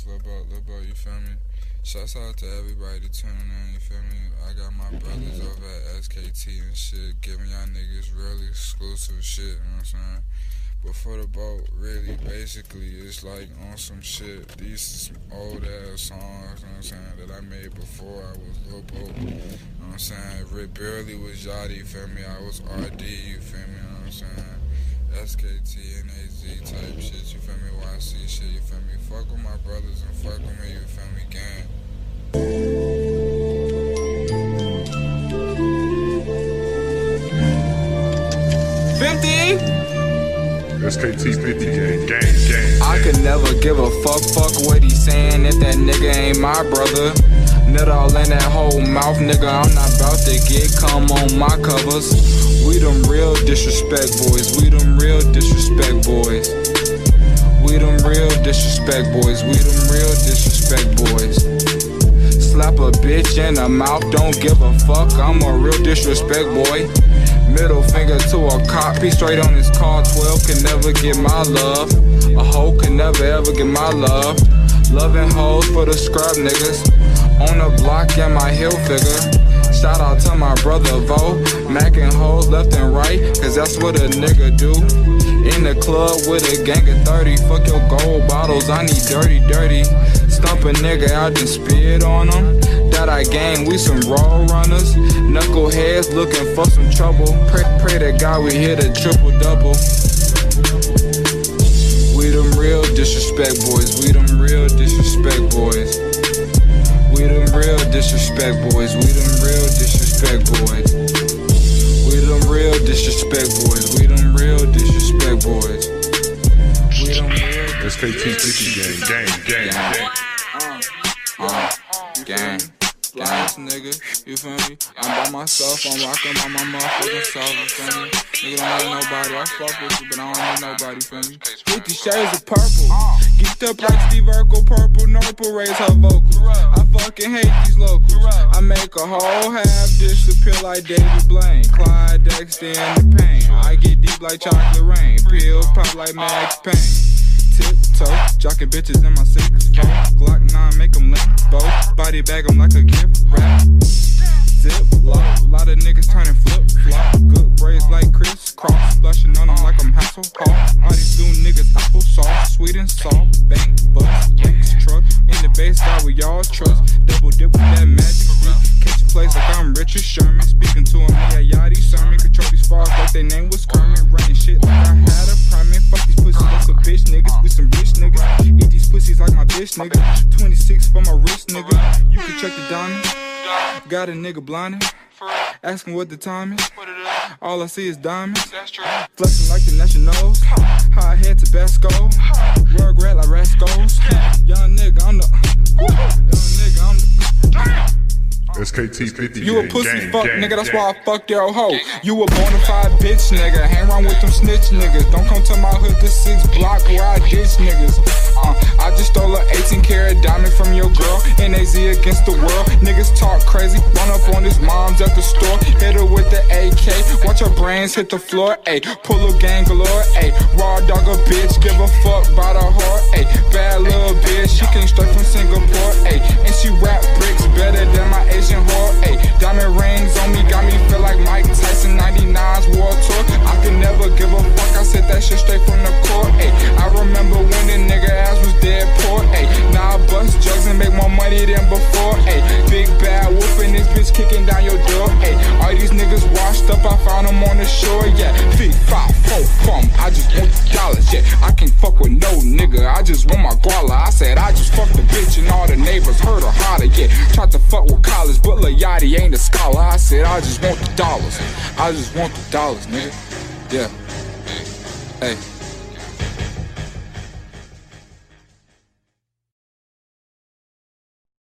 That's Lil Bo, Lil Bo, you feel me? Shouts out to everybody tuning in, you feel me? I got my brothers over at SKT and shit, giving y'all niggas really exclusive shit, you know what I'm saying? But for the boat, really, basically, it's like on some shit. These old ass songs, you know what I'm saying, that I made before I was Lil Bo. You know what I'm saying? Rick Barely was Yachty, you feel me? I was RD, you feel me? You know what I'm saying? SKT, NAZ type shit, you feel me? YC shit, you feel me? Fuck with my brothers and fuck with me, you feel me? Gang. Fifty. SKT 50 gang, gang, gang. I could never give a fuck, fuck what he's saying if that nigga ain't my brother. Nut all in that whole mouth, nigga. I'm not about to get come on my covers. We them real disrespect boys. We them real disrespect boys. We them real disrespect boys. We them real disrespect boys. Slap a bitch in the mouth, don't give a fuck. I'm a real disrespect boy. Middle finger to a cop, he straight on his car. 12 can never get my love. A hoe can never ever get my love. Loving hoes for the scrub niggas. On the block, yeah, my heel figure. Shout out to my brother Vo. Macking hoes left and right, cause that's what a nigga do. In the club with a gang of 30. Fuck your gold bottles, I need dirty, dirty. Stump a nigga I just spit on him. That I gang, we some raw runners. Knuckleheads looking for some trouble. Pray, pray to God we hit a triple double. We them real disrespect disrespect boys. We them real disrespect boys. We them real disrespect boys. We them real disrespect boys. We them real SKT 50 gang, gang, gang, gang. uh, gang. Last nigga, you feel me? I'm by myself, I'm rocking by my motherfucking self, you feel me? Nigga don't need nobody, I fuck with you, but I don't need nobody, feel me? 50 shades of purple, geeked up like Steve Urkel, purple, nurple, raise her vocals. I fucking hate these locals. I make a whole half disappear like David Blaine, Clyde Drexler in the pain. I get deep like chocolate rain, pills pop like Max Payne tiptoe. Jocking bitches in my six four. Glock 9, make them limp, bow. Body bag them like a gift wrap. Zip lock. Lot of niggas turning flip flop. Good braids like Kris Kross. Blushing on them like I'm Hasselhoff. All these new niggas applesauce. Sweet and salt. Bank bus. Banks truck. In the base, all trust. Double dip with that magic. Catch a place like I'm Richard Sherman. Speaking to him, me a yachty sermon. Control these frogs like their name was Kermit. Bitch nigga. 26 for my wrist nigga. You can check the diamond. Got a nigga blinded. Asking what the time is. All I see is diamonds. Flexing like the Nationals. High head Tabasco. Rugrat like Rascals. Young nigga, I'm the. SKT 50 You a pussy gang, fuck gang, nigga, that's gang. why I fucked your hoe. You a bona fide bitch nigga, hang around with them snitch niggas. Don't come to my hood, this six block where I ditch niggas. Uh, I just stole a 18 karat diamond from your girl. NAZ against the world. Niggas talk crazy, run up on his moms at the store. Hit her with the AK, watch her brains hit the floor. Ayy, pull a gang galore. Ayy, raw dog a bitch, give a fuck by the heart. Ayy, bad little bitch, she came straight from Singapore. Ayy, and she rap bricks better than my Asian whore. Ayy, diamond rings on me got me feel like Mike Tyson 99's World Tour. I can never give a fuck, I said that shit straight from the court. Ayy, I remember when the nigga ass was dead poor. Ayy, now I bust drugs and make more money than before. Ayy, big bad whooping this bitch kicking down your door. Ayy, all these niggas washed up, I found them on the shore. Yeah, feet five, four. I just want the dollars. Yeah, I can't fuck with no nigga. I just want my guala. I said I just fucked the bitch but Yachty ain't a scholar. I said I just want the dollars. I just want the dollars, nigga. Yeah. Hey.